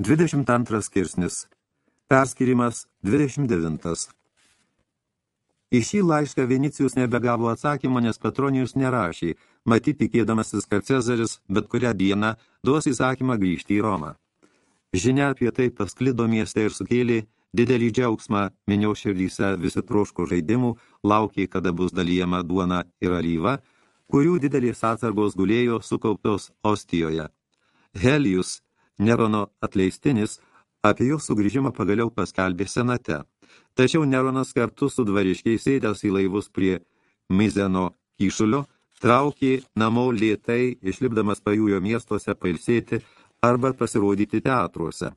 22 skirsnis. Perskirimas 29. Į šį laišką Vinicijus nebegavo atsakymą, nes Petronijus nerašė, matyti tikėdamasis, kad Cezaris bet kurią dieną duos įsakymą grįžti į Romą. Žinia apie tai pasklido mieste ir sukėlė didelį džiaugsmą, minio širdyse visi troško žaidimų, laukė, kada bus dalyjama duona ir alyva, kurių didelės atsargos gulėjo sukauptos Ostijoje. Helijus Nerono atleistinis apie jo sugrįžimą pagaliau paskelbė senate. Tačiau Neronas kartu su dvariškiai sėdęs į laivus prie Mizeno kyšulio, traukė namo lėtai, išlipdamas pajūjo miestuose pailsėti arba pasirodyti teatruose.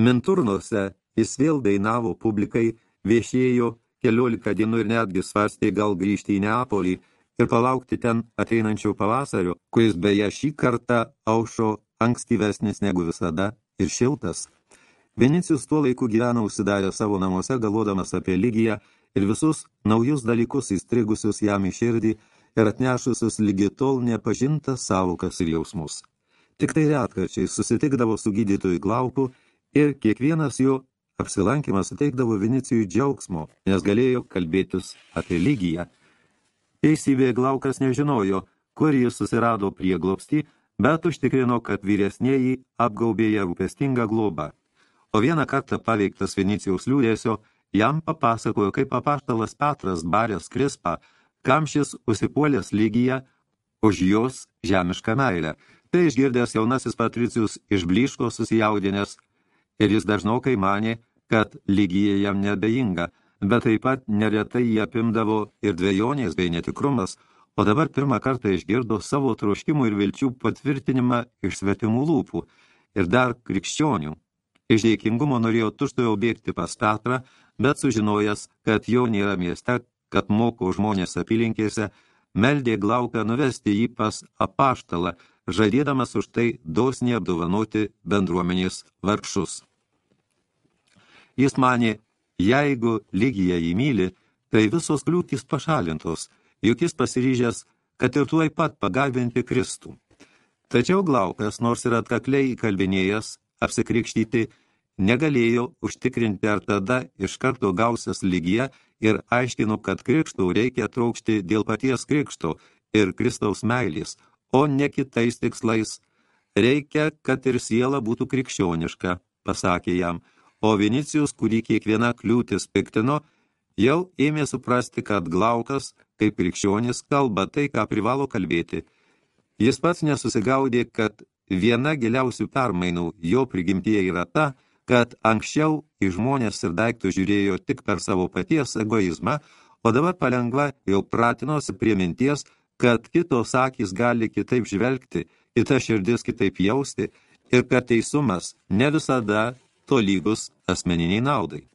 Minturnuose jis vėl dainavo publikai, viešėjo keliolika dienų ir netgi svarstė gal grįžti į Neapolį ir palaukti ten ateinančio pavasario, kuris beje šį kartą aušo ankstyvesnis negu visada ir šiltas. Vinicijus tuo laiku gyvena užsidarę savo namuose, galvodamas apie lygiją ir visus naujus dalykus įstrigusius jam į širdį ir atnešusius lygi tol nepažintas savokas ir jausmus. Tik tai retkarčiai susitikdavo su gydytoju Glauku ir kiekvienas jo apsilankimas suteikdavo Vinicijui džiaugsmo, nes galėjo kalbėtis apie lygiją. Teisybė Glaukas nežinojo, kur jis susirado prieglobstį, bet užtikrino, kad vyresnieji apgaubė ją rūpestingą globą. O vieną kartą paveiktas Venicijaus liūdėsio, jam papasakojo, kaip apaštalas Petras barės Krispą, kam šis užsipuolęs lygyje už jos žemišką meilę. Tai išgirdęs jaunasis Patricijus išbliško susijaudinęs ir jis dažnokai manė, kad lygyje jam nebejinga, bet taip pat neretai jį apimdavo ir dvejonės bei netikrumas, o dabar pirmą kartą išgirdo savo troškimų ir vilčių patvirtinimą iš svetimų lūpų ir dar krikščionių. Iš dėkingumo norėjo tuštojau bėgti pas Petrą, bet sužinojęs, kad jo nėra mieste, kad moko žmonės apylinkėse, meldė Glauką nuvesti jį pas apaštalą, žadėdamas už tai dosniai apdovanoti bendruomenės vargšus. Jis manė, jeigu lygija jį myli, tai visos kliūtys pašalintos – juk jis pasiryžęs, kad ir tuoj pat pagarbinti Kristų. Tačiau Glaukas, nors ir atkakliai įkalbinėjęs, apsikrikštyti, negalėjo užtikrinti ar tada iš karto gausias lygyje ir aiškino, kad krikštų reikia traukšti dėl paties krikšto ir Kristaus meilės, o ne kitais tikslais. Reikia, kad ir siela būtų krikščioniška, pasakė jam, o Vinicijus, kurį kiekviena kliūtis piktino, jau ėmė suprasti, kad Glaukas kaip krikščionis kalba tai, ką privalo kalbėti. Jis pats nesusigaudė, kad viena giliausių permainų jo prigimtyje yra ta, kad anksčiau į žmonės ir daiktų žiūrėjo tik per savo paties egoizmą, o dabar palengva jau pratinosi prie minties, kad kitos akys gali kitaip žvelgti, kita širdis kitaip jausti ir kad teisumas ne visada tolygus asmeniniai naudai.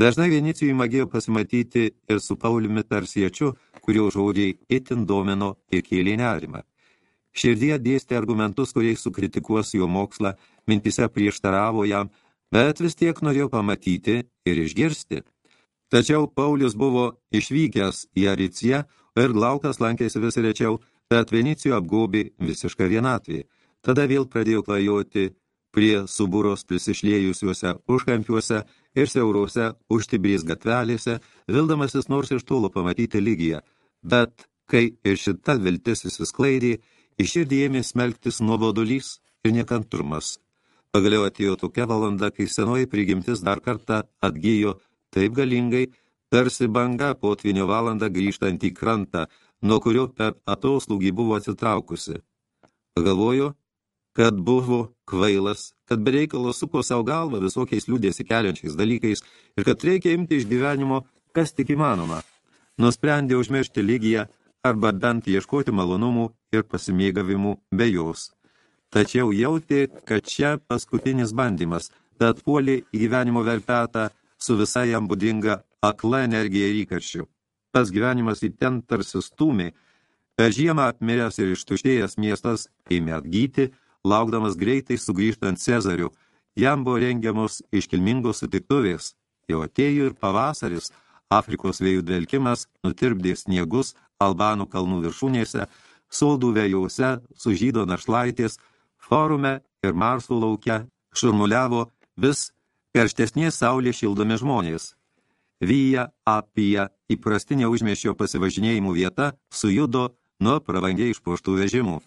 Dažnai Vinicijui magėjo pasimatyti ir su Pauliumi Tarsiečiu, kurio žodžiai itin domino ir kėlė nerimą. Širdyje dėstė argumentus, kuriais sukritikuos jo mokslą, mintise prieštaravo jam, bet vis tiek norėjo pamatyti ir išgirsti. Tačiau Paulius buvo išvykęs į Ariciją ir Glaukas lankėsi vis rečiau, tad Venicijo apgobė visišką vienatvį. Tada vėl pradėjo klajoti prie subūros prisišlėjusiuose užkampiuose ir siaurose užtibrys gatvelėse, vildamasis nors iš tolo pamatyti lygiją, bet kai ir šita viltis įsisklaidė, iš širdį ėmė smelktis nuobodulys ir nekantrumas. Pagaliau atėjo tokia valanda, kai senoji prigimtis dar kartą atgyjo taip galingai, tarsi banga potvinio valandą grįžtant į krantą, nuo kurio per atoslūgį buvo atsitraukusi. Pagalvojo, kad buvo kvailas, kad bereikalo suko savo galvą visokiais liūdėsi keliančiais dalykais ir kad reikia imti iš gyvenimo, kas tik įmanoma. Nusprendė užmiršti lygiją arba bent ieškoti malonumų ir pasimėgavimų be jos. Tačiau jautė, kad čia paskutinis bandymas, tad puolė į gyvenimo verpetą su visai jam būdinga akla energija ir įkarščiu. Tas gyvenimas į ten tarsi stūmė, per žiemą apmiręs ir ištuštėjęs miestas ėmė atgyti, laukdamas greitai sugrįžtant Cezarių, jam buvo rengiamos iškilmingos sutiktuvės. Jau atėjo ir pavasaris, Afrikos vėjų dvelkimas nutirpdė sniegus Albanų kalnų viršūnėse, soldų vėjause, sužydo našlaitės, forume ir Marsų lauke šurmuliavo vis karštesnės saulės šildomi žmonės. Vyja apie įprastinė užmiešio pasivažinėjimų vieta sujudo nuo pravangiai išpuoštų vežimų.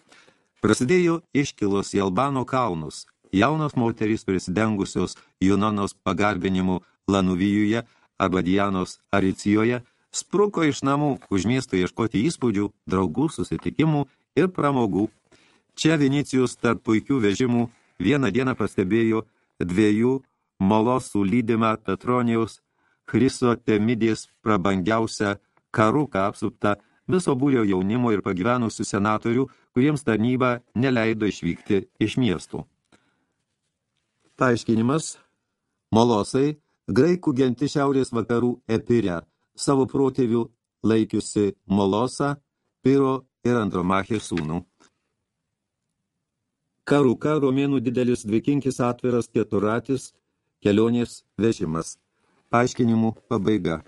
Prasidėjo iškilos į Albano kalnus. Jaunos moterys prisidengusios Junonos pagarbinimu Lanuvijuje arba Dianos Aricijoje spruko iš namų už miesto ieškoti įspūdžių, draugų, susitikimų ir pramogų. Čia Vinicijus tarp puikių vežimų vieną dieną pastebėjo dviejų molosų lydimą Petronijaus Chrysotemidės prabangiausią karuką apsuptą viso būrio jaunimo ir pagyvenusių senatorių, kuriems tarnyba neleido išvykti iš miestų. Paaiškinimas Molosai, graikų genti šiaurės vakarų Epirę, savo protėvių laikiusi Molosą, Piro ir Andromachė sūnų. Karuka romėnų didelis dvikinkis atviras keturatis – kelionės vežimas. Paaiškinimų pabaiga.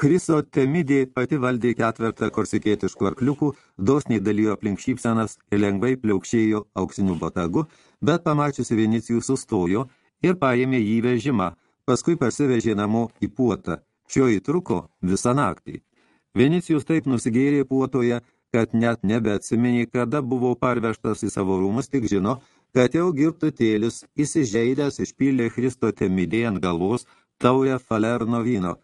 Chrysotemidė pati valdė ketvertą korsikėtiškų arkliukų, dosniai dalyjo aplink šypsenas ir lengvai pliaukšėjo auksinių botagu, bet pamačiusi Vinicijų sustojo ir paėmė jį vežimą, paskui parsivežė namo į puotą. Šio įtruko visą naktį. Vinicijus taip nusigėrė puotoje, kad net nebeatsiminė, kada buvo parvežtas į savo rūmus, tik žino, kad jau girtutėlis įsižeidęs išpylė Kristo temidė ant galvos taurę falerno vyno,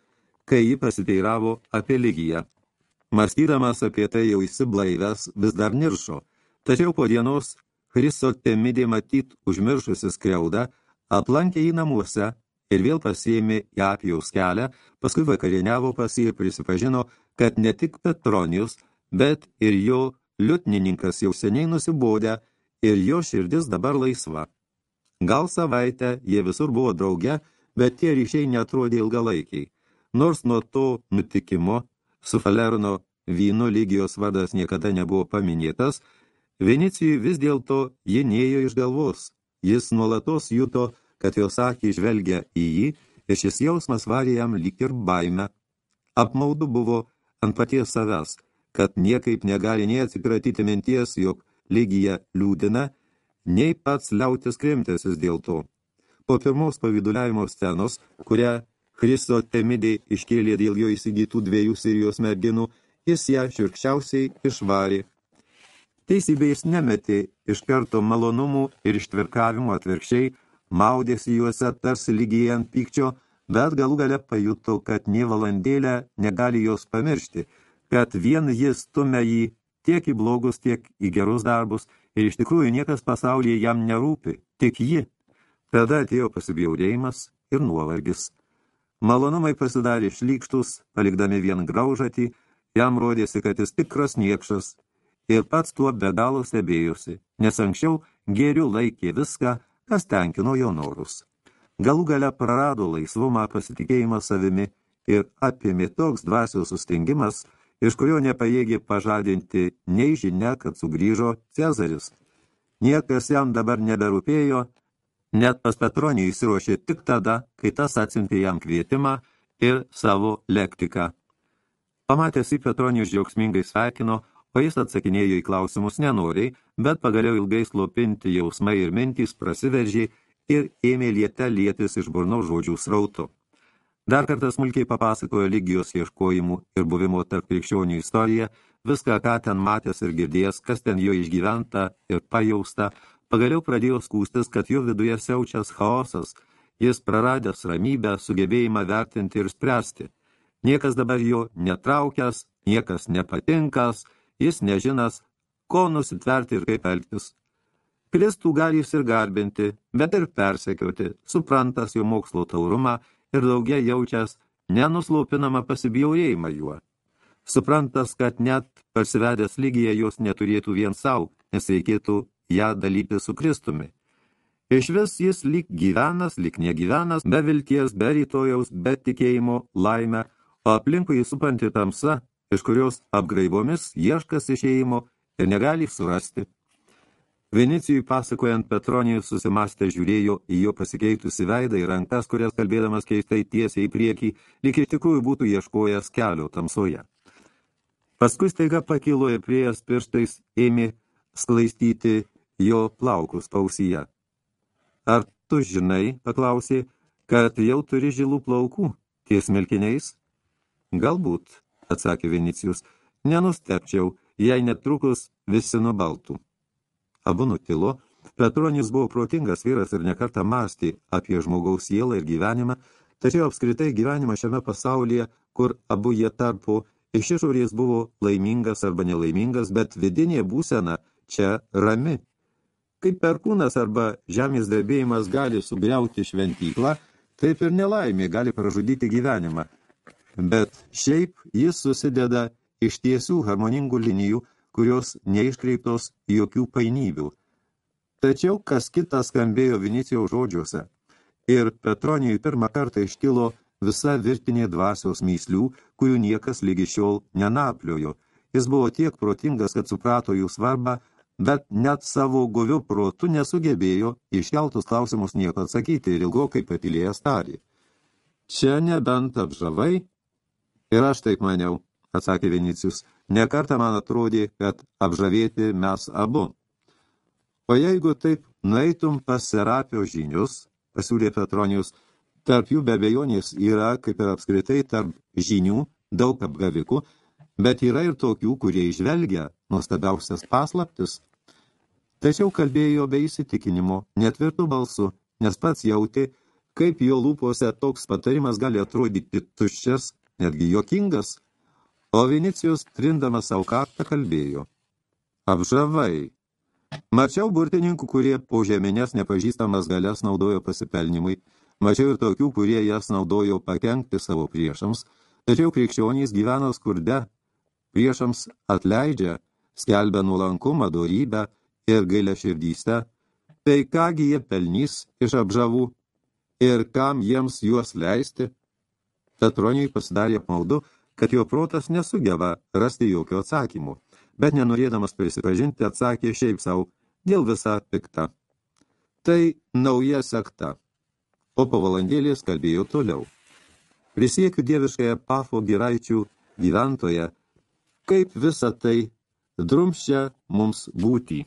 kai jį pasiteiravo apie lygiją. Mąstydamas apie tai jau įsiblaivęs vis dar niršo, tačiau po dienos Kristo temidė matyt užmiršusi skriaudą, aplankė jį namuose ir vėl pasiėmė į apijaus kelią, paskui vakarieniavo pas jį ir prisipažino, kad ne tik Petronijus, bet ir jo liutnininkas jau seniai nusibodę ir jo širdis dabar laisva. Gal savaitę jie visur buvo drauge, bet tie ryšiai netrodė ilgalaikiai. Nors nuo to nutikimo su Falerno vyno lygijos vardas niekada nebuvo paminėtas, Vinicijui vis dėlto ji nėjo iš galvos. Jis nuolatos juto, kad jos akį žvelgia į jį ir šis jausmas varė jam lyg ir baime. Apmaudu buvo ant paties savęs, kad niekaip negali nei atsikratyti minties, jog lygija liūdina, nei pats liautis krimtėsis dėl to. Po pirmos paviduliavimo scenos, kurią Christo Temidė iškėlė dėl jo įsigytų dviejų Sirijos merginų, jis ją širkščiausiai išvarė. Teisybė jis nemetė iš karto malonumų ir ištvirkavimų atvirkščiai, maudėsi juose tarsi lygiai ant pykčio, bet galų gale pajuto, kad nie valandėlę negali jos pamiršti – kad vien jis stumia jį tiek į blogus, tiek į gerus darbus, ir iš tikrųjų niekas pasaulyje jam nerūpi, tik ji. Tada atėjo pasibjaurėjimas ir nuovargis. Malonumai pasidarė šlykštus, palikdami vien graužatį, jam rodėsi, kad jis tikras niekšas, ir pats tuo be galo stebėjosi, nes anksčiau gėrių laikė viską, kas tenkino jo norus. Galų gale prarado laisvumą, pasitikėjimą savimi ir apėmė toks dvasios sustingimas, iš kurio nepajėgė pažadinti nei žinia, kad sugrįžo Cezaris. Niekas jam dabar neberūpėjo, net pas Petronį įsiruošė tik tada, kai tas atsiuntė jam kvietimą ir savo lektiką. Pamatęs į Petronį džiaugsmingai sveikino, o jis atsakinėjo į klausimus nenoriai, bet pagaliau ilgai slopinti jausmai ir mintys prasiveržė ir ėmė liete lietis iš burnos žodžių srautų. Dar kartą smulkiai papasakojo lygijos ieškojimų ir buvimo tarp krikščionių istoriją, viską, ką ten matęs ir girdėjęs, kas ten jo išgyventa ir pajausta, pagaliau pradėjo skūstis, kad jo viduje siaučias chaosas, jis praradęs ramybę, sugebėjimą vertinti ir spręsti. Niekas dabar jo netraukęs, niekas nepatinkas, jis nežinas, ko nusitverti ir kaip elgtis. Kristų gali jis ir garbinti, bet ir persekioti, suprantas jo mokslo taurumą ir daugia jaučias nenuslaupinamą pasibjaurėjimą juo. Suprantas, kad net parsivedęs lygiją jos neturėtų vien savo, nes reikėtų ją dalyti su Kristumi. Iš vis jis lyg gyvenas, lyg negyvenas, be vilties, be rytojaus, be tikėjimo, laimę, o aplinkui supanti tamsa, iš kurios apgraibomis ieškas išėjimo ir negali surasti. Vinicijui pasakojant Petronijus susimastę žiūrėjo į jo pasikeitusi veidą ir rankas, kurias kalbėdamas keistai tiesiai į priekį, lyg iš tikrųjų būtų ieškojęs kelio tamsoje. Paskui staiga pakilo ir priejas pirštais ėmė sklaistyti jo plaukus pausyje. Ar tu žinai, paklausė, kad jau turi žilų plaukų ties milkiniais? Galbūt, atsakė Vinicijus, nenustepčiau, jei netrukus visi nubaltų. Abu nutilo, Petronis buvo protingas vyras ir nekartą mąstė apie žmogaus sielą ir gyvenimą, tačiau apskritai gyvenimą šiame pasaulyje, kur abu jie tarpu iš išorės buvo laimingas arba nelaimingas, bet vidinė būsena čia rami. Kaip perkūnas arba žemės drebėjimas gali sugriauti šventyklą, taip ir nelaimė gali pražudyti gyvenimą. Bet šiaip jis susideda iš tiesių harmoningų linijų, kurios neiškreiptos jokių painybių. Tačiau kas kitas skambėjo Vinicijaus žodžiuose. Ir Petronijui pirmą kartą iškilo visa virtinė dvasios myslių, kurių niekas lygi šiol nenapliojo. Jis buvo tiek protingas, kad suprato jų svarbą, bet net savo guviu protu nesugebėjo iškeltus klausimus nieko atsakyti ir ilgokai patilėjęs tarį. Čia nebent apžavai? Ir aš taip maniau, atsakė Vinicijus. Nekartą man atrodė, kad apžavėti mes abu. O jeigu taip nueitum pas Serapio žinius, pasiūlė Petronijus, tarp jų be abejonės yra, kaip ir apskritai, tarp žinių daug apgavikų, bet yra ir tokių, kurie išvelgia nuostabiausias paslaptis. Tačiau kalbėjo be įsitikinimo, netvirtų balsu, nes pats jautė, kaip jo lūpose toks patarimas gali atrodyti tuščias, netgi jokingas, o Vinicijus trindamas savo kaktą kalbėjo. Apžavai, Mačiau burtininkų, kurie po žeminės nepažįstamas galias naudojo pasipelnimui, mačiau ir tokių, kurie jas naudojo pakengti savo priešams, tačiau krikščionys gyveno skurde, priešams atleidžia, skelbia nuolankumą, dorybę ir gailę širdystę, tai kągi jie pelnys iš apžavų ir kam jiems juos leisti? Petroniui pasidarė apmaudu, kad jo protas nesugeba rasti jokio atsakymų bet nenorėdamas prisipažinti atsakė šiaip savo dėl visą piktą. Tai nauja sekta. O po valandėlės kalbėjo toliau. Prisiekiu dieviškąją Pafo giraičių gyventoje, kaip visa tai drumščia mums būtį.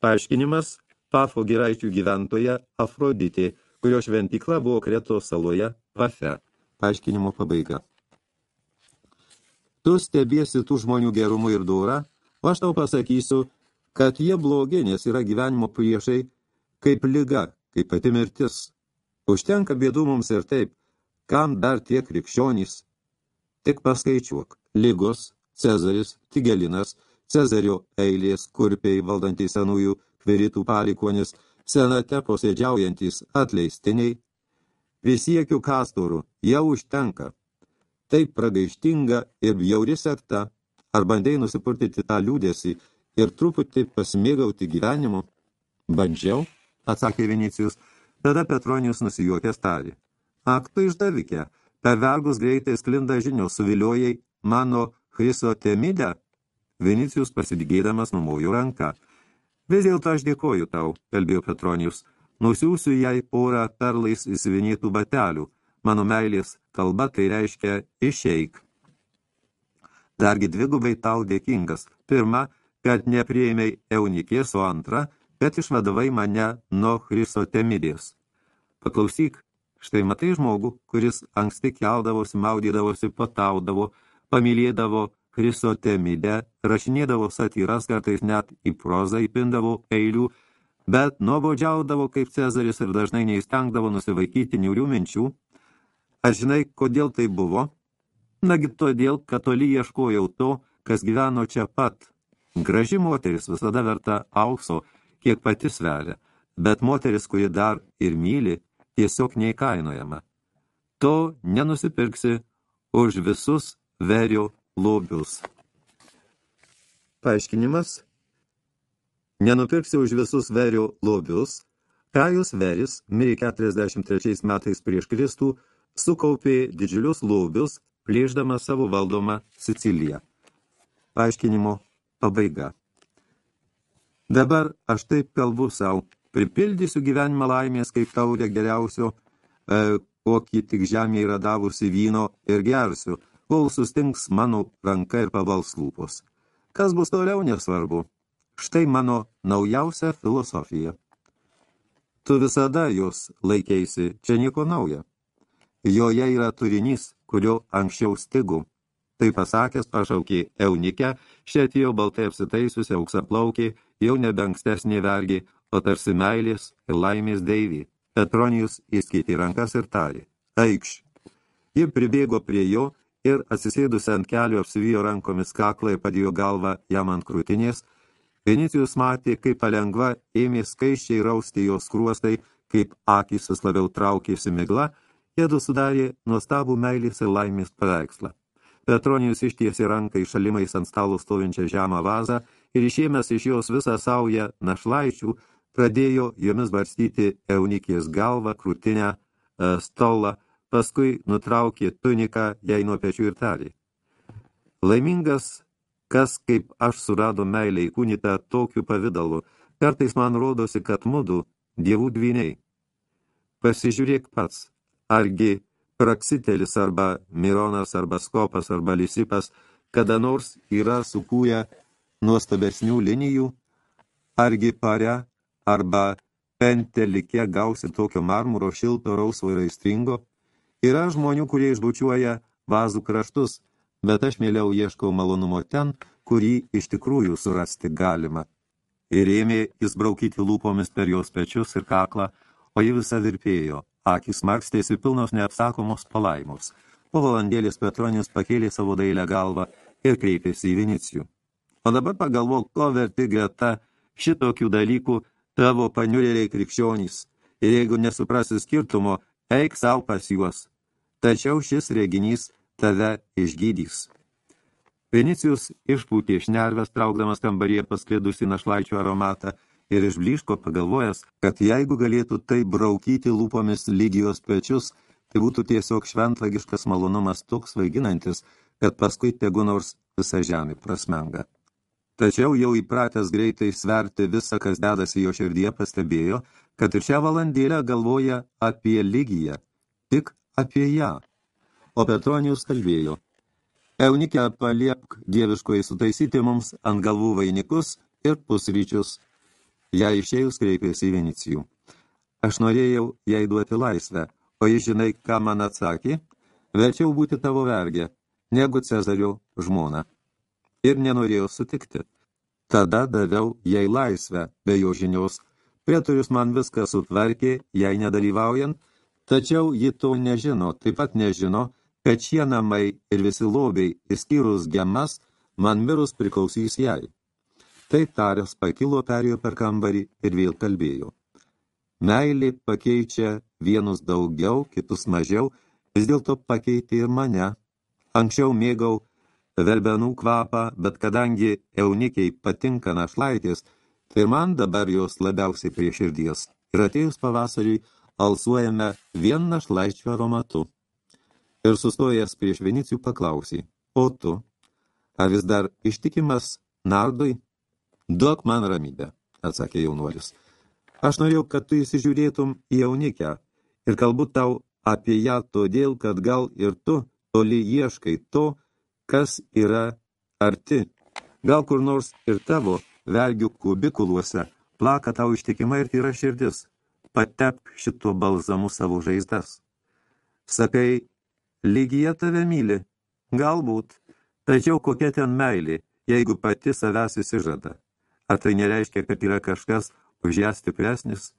Paaiškinimas Pafo giraičių gyventoje Afroditė, kurio šventykla buvo Kretos saloje Pafe. Paaiškinimo pabaiga. Tu stebiesi tų žmonių gerumu ir dūra, o aš tau pasakysiu, kad jie blogi, nes yra gyvenimo priešai, kaip lyga, kaip pati mirtis. Užtenka bėdų mums ir taip, kam dar tiek krikščionys. Tik paskaičiuok, lygos, Cezaris, Tigelinas, Cezario eilės, kurpiai valdantys senųjų kveritų palikonis, senate posėdžiaujantys atleistiniai. Prisiekiu kastorų, jau užtenka taip pragaištinga ir bjauri sekta, ar bandėjai nusipurtyti tą liūdėsi ir truputį pasimėgauti gyvenimu? Bandžiau, atsakė Vinicijus, tada Petronijus nusijuokęs tarė. Ak, tu išdavikė, per vergus greitai sklinda žinios, suviliojai mano chrysotemidę? Vinicijus pasidygėdamas numojo ranką. Vis dėlto aš dėkoju tau, kalbėjo Petronijus, nusiųsiu jai porą perlais įsivinėtų batelių, Mano meilės kalba tai reiškia išeik. Dargi dvigubai tau dėkingas. Pirma, kad neprieimiai eunikės, o antra, kad išvadavai mane nuo Chrysotemidės. Paklausyk, štai matai žmogų, kuris anksti keldavosi, maudydavosi, pataudavo, pamylėdavo Chrysotemidę, rašinėdavo satyras, kartais net į prozą įpindavo eilių, bet nuobodžiaudavo kaip Cezaris ir dažnai neįstengdavo nusivaikyti niurių minčių, Ar žinai, kodėl tai buvo? Nagi todėl, kad toli ieškojau to, kas gyveno čia pat. Graži moteris visada verta aukso, kiek pati sveria, bet moteris, kuri dar ir myli, tiesiog neįkainojama. To nenusipirksi už visus verio lobius. Paaiškinimas Nenupirksi už visus verio lobius. Kajus Veris mirė 43 metais prieš Kristų, sukaupė didžiulius lobius, plėždama savo valdomą Siciliją. Paaiškinimo pabaiga. Dabar aš taip kalbu savo, pripildysiu gyvenimą laimės kaip taurė geriausio, e, kokį tik žemė yra davusi vyno ir gersiu, kol sustings mano ranka ir pavals lūpos. Kas bus toliau nesvarbu. Štai mano naujausia filosofija. Tu visada jos laikėsi, čia nieko nauja. Joje yra turinys, kurio anksčiau stigu. Tai pasakęs pašaukė eunikę, šią atėjo baltai apsitaisiusi auksaplaukė, jau nebe ankstesnė vergė, o tarsi meilės ir laimės deivį. Petronijus įskaitė rankas ir tarė. Eikš. Ji pribėgo prie jo ir atsisėdusi ant kelių apsivijo rankomis kaklą ir padėjo galvą jam ant krūtinės. Vinicijus matė, kaip palengva ėmė skaiščiai rausti jos skruostai, kaip akys vis labiau traukėsi migla, jėdu sudarė nuostabų meilės ir laimės paveikslą. Petronijus ištiesė ranką iš šalimais ant stalo stovinčią žemą vazą ir išėmęs iš jos visą saują našlaičių, pradėjo jomis barstyti eunikės galvą, krūtinę, e, stolą, paskui nutraukė tuniką jai nuo pečių ir tarė. Laimingas, kas kaip aš surado meilę įkūnytą tokiu pavidalu, kartais man rodosi, kad mudu dievų dviniai. Pasižiūrėk pats, argi praksitelis arba mironas arba skopas arba lisipas kada nors yra sukūję nuostabesnių linijų, argi pare arba pentelike gausi tokio marmuro šilto rausvo ir aistringo, Yra žmonių, kurie išbučiuoja vazų kraštus, bet aš mieliau ieškau malonumo ten, kurį iš tikrųjų surasti galima. Ir ėmė jis braukyti lūpomis per jos pečius ir kaklą, o ji visa virpėjo, akis markstėsi pilnos neapsakomos palaimos. Po valandėlės Petronius pakėlė savo dailę galvą ir kreipėsi į Vinicijų. O dabar pagalvok, ko verti greta šitokių dalykų tavo paniurėliai krikščionys. Ir jeigu nesuprasi skirtumo, eik savo pas juos tačiau šis reginys tave išgydys. Vinicijus išpūtė šnerves, traukdamas kambaryje pasklidusi našlaičio aromatą ir išbliško pagalvojęs, kad jeigu galėtų tai braukyti lūpomis lygijos pečius, tai būtų tiesiog šventvagiškas malonumas toks vaiginantis, kad paskui tegu nors visa žemė prasmenga. Tačiau jau įpratęs greitai sverti visą, kas dedasi jo širdyje, pastebėjo, kad ir šią valandėlę galvoja apie lygiją, tik apie ją. O Petronijus kalbėjo, Eunikę paliepk dieviškoji sutaisyti mums ant galvų vainikus ir pusryčius. Ją išėjus kreipėsi į Vinicijų. Aš norėjau jai duoti laisvę, o jis žinai, ką man atsakė, verčiau būti tavo vergė, negu Cezario žmona. Ir nenorėjau sutikti. Tada daviau jai laisvę, be jo žinios. Pretorius man viską sutvarkė, jai nedalyvaujant, Tačiau ji to nežino, taip pat nežino, kad šie namai ir visi lobiai, įskyrus gemas, man mirus priklausys jai. Tai taręs pakilo, perėjo per kambarį ir vėl kalbėjo. Meilė pakeičia vienus daugiau, kitus mažiau, vis dėlto pakeitė ir mane. Anksčiau mėgau verbenų kvapą, bet kadangi eunikiai patinka našlaitės, tai man dabar jos labiausiai prie širdies. Ir atėjus pavasariui, alsuojame vien našlaičio aromatu. Ir sustojęs prieš Vinicijų paklausė, o tu, ar vis dar ištikimas nardui? Duok man ramybę, atsakė jaunuolis. Aš norėjau, kad tu įsižiūrėtum į jaunikę ir kalbu tau apie ją todėl, kad gal ir tu toli ieškai to, kas yra arti. Gal kur nors ir tavo vergių kubikuluose plaka tau ištikima ir tyra širdis patepk šituo balzamu savo žaizdas. Sakai, lygija tave myli, galbūt, tačiau kokia ten meilė, jeigu pati savęs įsižada. Ar tai nereiškia, kad yra kažkas už ją stipresnis?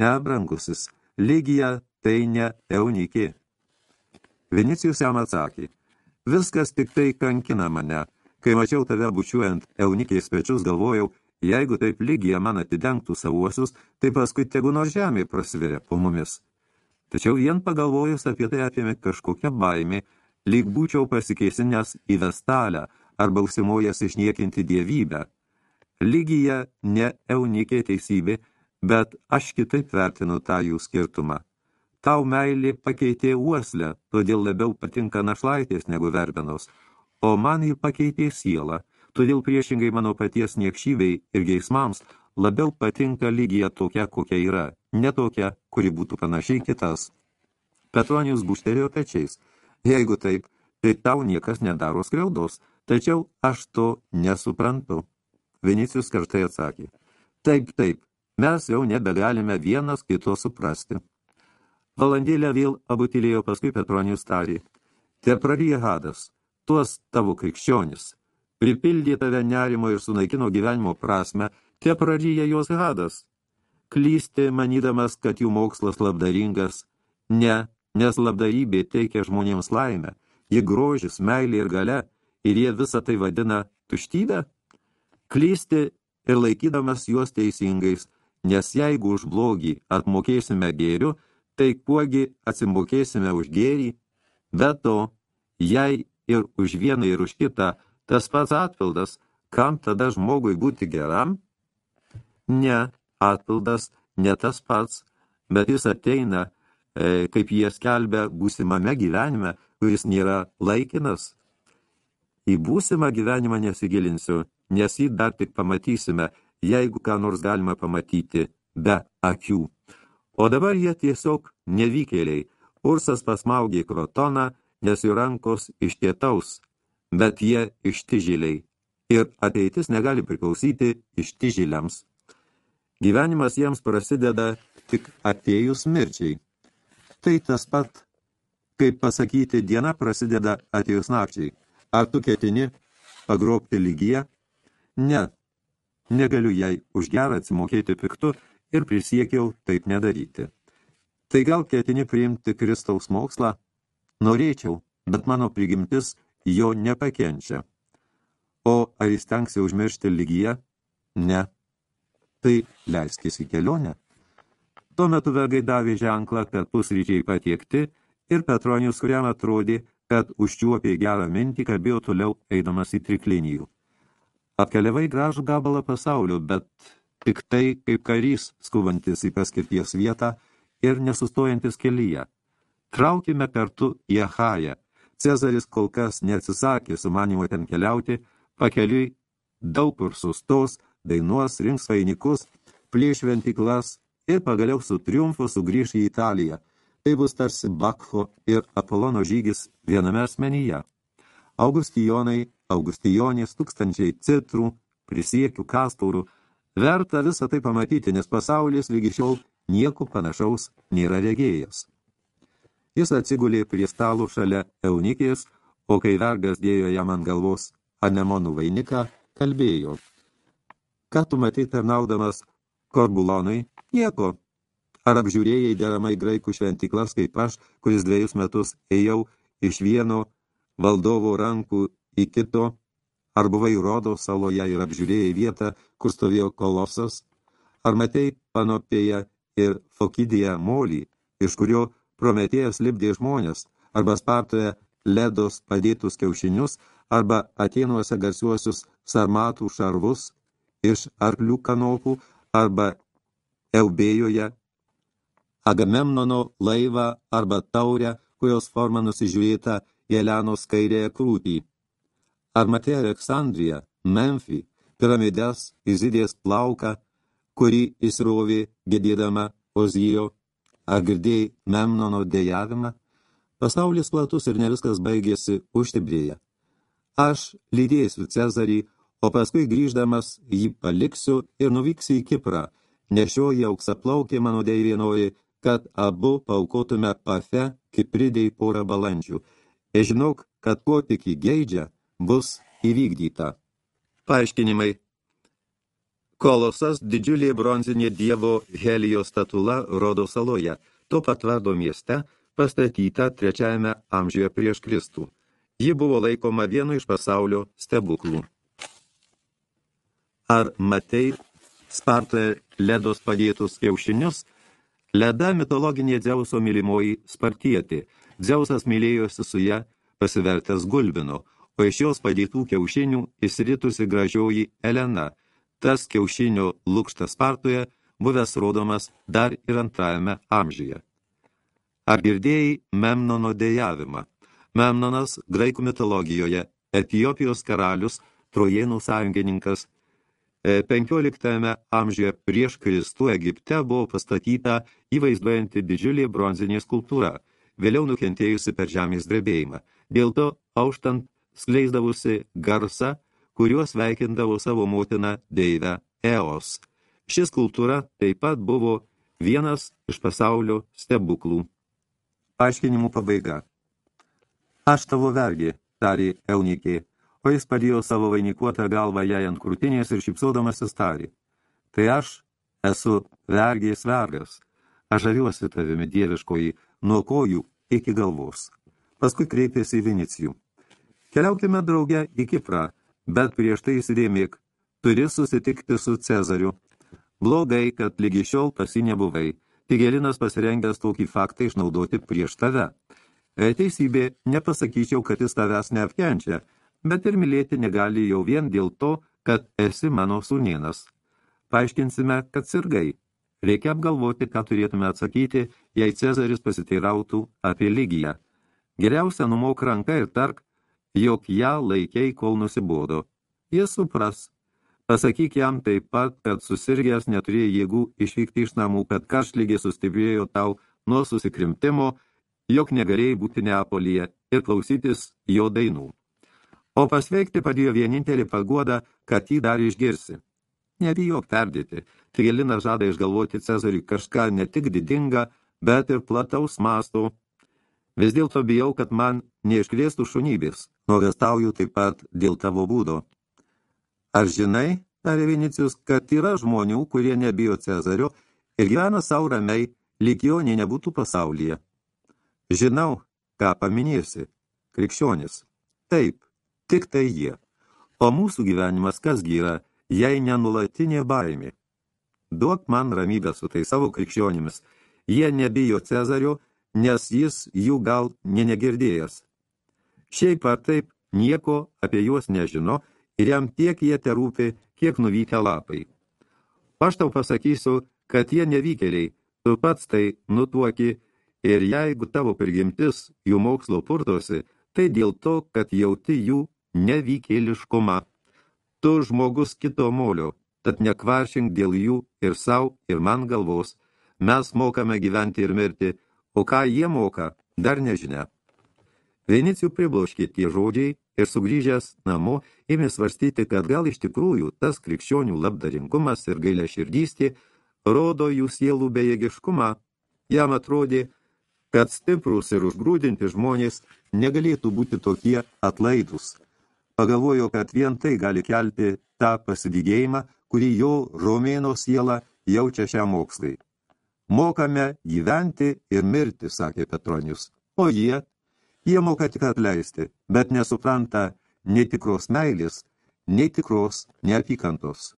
Ne, brangusis, lygija tai ne eunikė. Vinicijus jam atsakė, viskas tik tai kankina mane. Kai mačiau tave bučiuojant eunikės pečius, galvojau, Jeigu taip lygija man atidengtų savuosius, tai paskui tegu nors žemė prasiveria po mumis. Tačiau vien pagalvojus apie tai apėmė kažkokią baimę, lyg būčiau pasikeisinęs į vestalę arba užsimojęs išniekinti dievybę. Lygija ne eunikė teisybė, bet aš kitaip vertinu tą jų skirtumą. Tau meilė pakeitė uoslę, todėl labiau patinka našlaitės negu verbenos, o man jį pakeitė sielą – Todėl priešingai mano paties niekšyvei ir geismams labiau patinka lygija tokia, kokia yra, ne tokia, kuri būtų panašiai kitas. Petronijus bušterėjo pečiais. Jeigu taip, tai tau niekas nedaro skriaudos, Tačiau aš to nesuprantu. Vinicijus kartai atsakė. Taip, taip, mes jau nebegalime vienas kito suprasti. Valandėlę vėl abu tylėjo paskui Petronijus tarė. Te praryja hadas, tuos tavo krikščionis. Pripildė tave nerimo ir sunaikino gyvenimo prasme, te praryja jos hadas. Klysti, manydamas, kad jų mokslas labdaringas. Ne, nes labdarybė teikia žmonėms laimę. Ji grožis, meilė ir gale, ir jie visą tai vadina tuštybę. Klysti ir laikydamas juos teisingais, nes jeigu už blogį atmokėsime gėriu, tai kuogi atsimokėsime už gėrį, bet to, jei ir už vieną ir už kitą tas pats atpildas, kam tada žmogui būti geram? Ne, atpildas ne tas pats, bet jis ateina, e, kaip jie skelbia būsimame gyvenime, kuris nėra laikinas. Į būsimą gyvenimą nesigilinsiu, nes jį dar tik pamatysime, jeigu ką nors galima pamatyti be akių. O dabar jie tiesiog nevykėliai. Ursas pasmaugė krotoną, nes jų rankos ištietaus, bet jie ištižiliai. Ir ateitis negali priklausyti ištižiliams. Gyvenimas jiems prasideda tik atėjus mirčiai. Tai tas pat, kaip pasakyti, diena prasideda atėjus nakčiai. Ar tu ketini pagrobti lygiją? Ne, negaliu jai už gerą atsimokėti piktu ir prisiekiau taip nedaryti. Tai gal ketini priimti Kristaus mokslą? Norėčiau, bet mano prigimtis jo nepakenčia. O ar jis tenksi užmiršti lygiją? Ne. Tai leiskis į kelionę. Tuo metu vergai davė ženklą, kad pusryčiai patiekti ir Petronius, kuriam atrodė, kad užčiuopė gerą mintį, kalbėjo toliau eidamas į triklinijų. Atkeliavai gražų gabalą pasaulio, bet tik tai kaip karys skubantis į paskirties vietą ir nesustojantis kelyje. Traukime kartu į Ahają. Cezaris kol kas neatsisakė sumanimo ten keliauti, pakeliui daug kur sustos, dainuos, rinks vainikus, plėš ventiklas ir pagaliau su triumfu sugrįš į Italiją – Tai bus tarsi Bakho ir Apolono žygis viename asmenyje. Augustijonai, Augustijonės, tūkstančiai citrų, prisiekių, kasturų. Verta visą tai pamatyti, nes pasaulis lygi šiol nieko panašaus nėra regėjęs. Jis atsigulė prie stalų šalia eunikės, o kai vergas dėjo jam ant galvos anemonų vainiką, kalbėjo. Ką tu matai tarnaudamas korbulonui? Nieko, Ar apžiūrėjai deramai graikų šventiklas, kaip aš, kuris dviejus metus ėjau iš vieno valdovo rankų į kito, ar buvai rodo saloje ir apžiūrėjai vietą, kur stovėjo kolosas, ar matei panopėje ir fokidėje molį, iš kurio prometėjas lipdė žmonės, arba spartoje ledos padėtus kiaušinius, arba atėnuose garsiuosius sarmatų šarvus iš arklių kanopų, arba Eubėjoje Agamemnono laivą arba taurę, kurios forma nusižiūrėta Jelenos kairėje krūtį. Ar matė Aleksandriją, Memfį, piramides, Izidės plauką, kurį įsrovė gedėdama Ozijo, ar girdėjai Memnono dėjavimą? Pasaulis platus ir ne viskas baigėsi užtibrėje. Aš lydėsiu Cezarį, o paskui grįždamas jį paliksiu ir nuvyksiu į Kiprą, nešioji auksaplaukė mano deivienoji kad abu paukotume pafe, kipridėjai porą balandžių. Ir žinok, kad ko tik įgeidžia, bus įvykdyta. Paaiškinimai. Kolosas didžiulė bronzinė dievo Helijo statula Rodo saloje, to pat vardo mieste, pastatyta trečiajame amžiuje prieš Kristų. Ji buvo laikoma vienu iš pasaulio stebuklų. Ar matei Spartoje ledos padėtus kiaušinius – Leda mitologinė Dzeuso mylimoji Spartietė. Dzeusas mylėjosi su ją pasivertęs gulbino, o iš jos padėtų kiaušinių įsiritusi gražioji Elena. Tas kiaušinio lūkštas Spartoje buvęs rodomas dar ir antrajame amžiuje. Ar girdėjai Memnono dėjavimą? Memnonas graikų mitologijoje, Etijopijos karalius, trojėnų sąjungininkas, 15 e, amžiuje prieš Kristų Egipte buvo pastatyta įvaizduojanti didžiulė bronzinė skulptūra, vėliau nukentėjusi per žemės drebėjimą. Dėl to, auštant skleisdavusi garsą, kuriuo sveikindavo savo motiną deivę Eos. Šis kultūra taip pat buvo vienas iš pasaulio stebuklų. Paaiškinimų pabaiga. Aš tavo vergi, tarė Eunikė, o jis padėjo savo vainikuotą galvą jai ant krūtinės ir šipsodamasis tarė. Tai aš esu vergės vergas, aš žaviuosi tavimi dieviškoji nuo kojų iki galvos. Paskui kreipėsi į Vinicijų. Keliaukime drauge į Kiprą, bet prieš tai įsidėmėk, turi susitikti su Cezariu. Blogai, kad lygi šiol pasi nebuvai. Tigelinas pasirengęs tokį faktą išnaudoti prieš tave. E, teisybė, nepasakyčiau, kad jis tavęs neapkenčia, bet ir mylėti negali jau vien dėl to, kad esi mano sūnienas. Paaiškinsime, kad sirgai. Reikia apgalvoti, ką turėtume atsakyti, jei Cezaris pasiteirautų apie lygiją. Geriausia numok ranką ir tark, jog ją laikiai, kol nusibodo. Jis supras. Pasakyk jam taip pat, kad susirgęs neturėjo jėgų išvykti iš namų, kad karšlygiai sustiprėjo tau nuo susikrimtimo, jog negalėjai būti Neapolyje ir klausytis jo dainų. O pasveikti padėjo vienintelį paguodą, kad jį dar išgirsi. Nebijok perdėti. Trilinas žada išgalvoti Cezariui kažką ne tik didinga, bet ir plataus masto. Vis dėlto bijau, kad man neiškrėstų šunybės. Nuogastauju taip pat dėl tavo būdo. Ar žinai, tarė Vinicijus, kad yra žmonių, kurie nebijo Cezario ir gyvena savo ramiai, lyg jo nei nebūtų pasaulyje. Žinau, ką paminėsi. Krikščionis. Taip, tik tai jie. O mūsų gyvenimas kasgi yra, jei nenulatinė baimė. Duok man ramybę su tai savo krikščionimis. Jie nebijo Cezario, nes jis jų gal nenegirdėjęs. Šiaip ar taip, nieko apie juos nežino ir jam tiek jie terūpi, kiek nuvykę lapai. Aš tau pasakysiu, kad jie nevykėliai, tu pats tai nutuoki ir jeigu tavo prigimtis jų mokslo purtosi, tai dėl to, kad jauti jų nevykėliškumą. Tu žmogus kito molio, tad nekvaršink dėl jų ir savo, ir man galvos. Mes mokame gyventi ir mirti, o ką jie moka, dar nežinia. Venicijų pribloškė tie žodžiai ir sugrįžęs namo ėmė svarstyti, kad gal iš tikrųjų tas krikščionių labdaringumas ir gailė širdystė rodo jų sielų bejėgiškumą. Jam atrodė, kad stiprus ir užgrūdinti žmonės negalėtų būti tokie atlaidus. Pagalvojo, kad vien tai gali kelti tą pasidygėjimą, kurį jo romėno siela jaučia šią mokslai. Mokame gyventi ir mirti, sakė Petronius, o jie Jie moka tik atleisti, bet nesupranta nei tikros meilės, nei tikros neapykantos.